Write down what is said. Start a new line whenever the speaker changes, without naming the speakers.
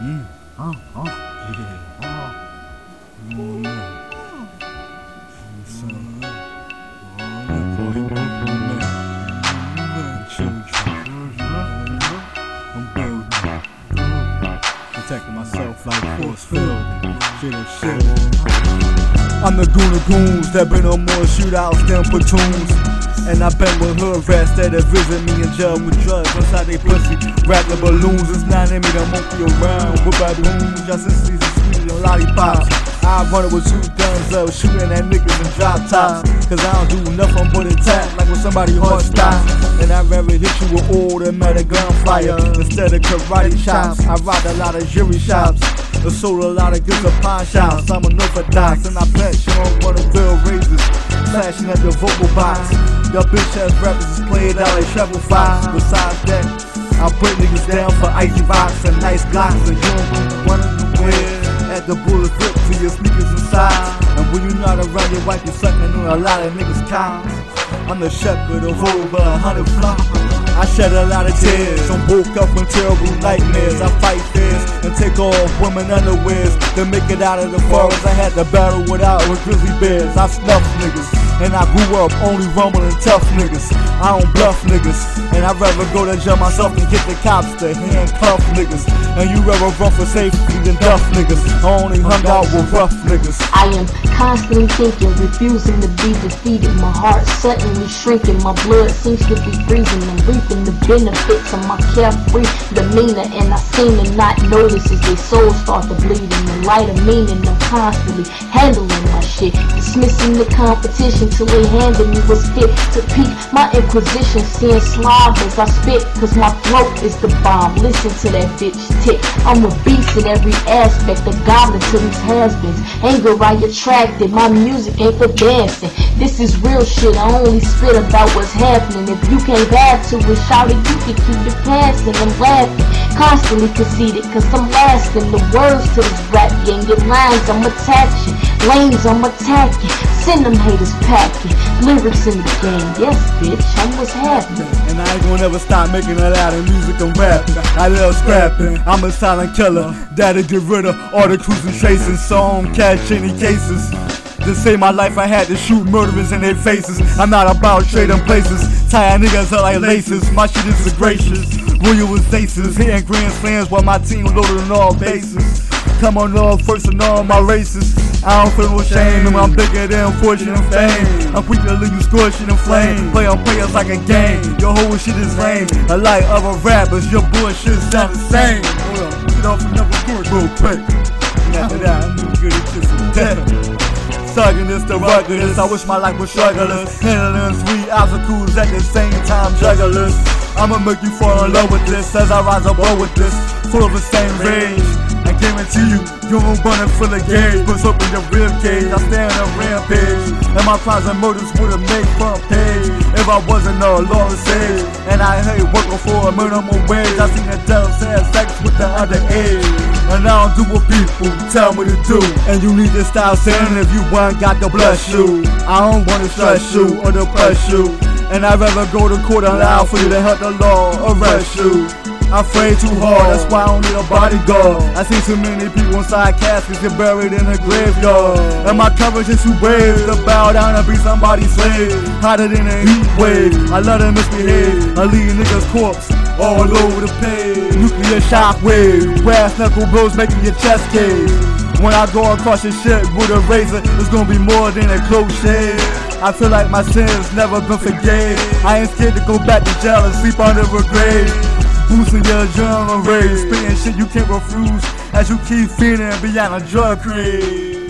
I'm. Protecting myself like force field. Shit and shit. I'm the goon of goons that been on more shootouts than platoons. And I been with hood rats that have visit me in jail with drugs inside they pussy. Rapping balloons, it's not in me, the monkey around with baboons. Just as season sweeter than lollipops. I run it with two guns up, shooting at niggas in drop tops. Cause I don't do nothing but attack like when somebody heart stops. And I'd rather hit you with automatic gunfire instead of karate chops. I robbed a lot of jury shops. I sold a lot of goods at pawn shops. I'm an orthodox and I bet you don't wanna real razors. Flashing at the vocal box. Your bitch ass rappers is played out like Shovel Fox. Besides that, I put niggas down for icy box and nice glocks. And you don't wanna where at the bullet flip to your sneakers inside. And when you not around your wife, you sucking on a lot of niggas' cocks. I'm the shepherd of over a hundred flocks. I shed a lot of tears and woke up from terrible nightmares. I fight fears and take off women underwears to make it out of the forest. I had to battle without with grizzly bears. I snuff niggas. And I grew up only rumbling tough niggas. I don't bluff niggas. And I'd rather go to jail myself than get the cops to handcuff niggas. And you rather run for safety than duff niggas. I only hung out with rough niggas.
I am constantly thinking, refusing to be defeated. My heart suddenly shrinking, my blood seems to be freezing. I'm reaping the benefits of my carefree demeanor, and I seem to not notice as their souls start to bleed. In the light of meaning, I'm constantly handling shit, dismissing the competition till they handed me was fit to peak. My inquisition, seeing slob as I spit, cause my throat is the bomb. Listen to that bitch tick. I'm a beast in every aspect, a goblin to these has-beens. Anger I attracted, my music ain't for dancing. This is real shit, I only spit about what's happening. If you can't add to it, shout it, you can keep it passing. I'm laughing, constantly conceited, cause I'm lasting. The words to this rap game, your lines I'm attaching, lanes I'm attacking. Send them haters packing, lyrics in the game. Yes, bitch, I'm what's happening.
And I ain't gonna ever stop making a lot of music and rapping. I love scrapping, I'm a silent killer. Daddy get rid of all the cruising chasing, so I don't catch any cases. To save my life, I had to shoot murderers in their faces. I'm not about trading places, tying niggas up like laces. My shit is gracious. Royal was aces, hitting grand slams while my team loaded on all bases. Come on up first in all my races. I don't feel no shame, and I'm bigger than fortune and fame. I'm quick to leave you scorching in flame. Play on players like a game. Your whole shit is lame. A like other rappers, your bullshit sound the same. Hold up, get off another good real quick. And after that, I'm gonna get it some. Thugging this, the ruggedest. I wish my life was strugglers. Handling three obstacles at the same time, jugglers. I'ma make you fall in love with this as I rise above with this. Full of the same rage. I guarantee you, you won't run it full of gauge. Puts up in your rib cage. I stand on rampage. And my crimes and murders would've made front page. If I wasn't a lawless age. And I hate working for a minimum wage. I seen devil have sex with the underage. And I don't do what people tell me to do. And you need to stop saying if you want God the bless you. I don't wanna stress you or depress you. And I'd rather go to court and allow for you to help the law arrest you. I pray too hard, that's why I don't need a bodyguard. I see too many people inside caskets get buried in a graveyard. And my coverage is too brave to bow down and be somebody's slave. Hotter than a heat wave. I let them misbehave. I leave niggas corpse all over the page. Nuclear shockwave. Brass knuckle blows making your chest cave. When I go across your shit with a razor, it's gonna be more than a close shave. I feel like my sins never been forgave. I ain't scared to go back to jail and sleep under a grave. Boosting your adrenaline raise, spitting shit you can't refuse as you keep feeding beyond a drug craze.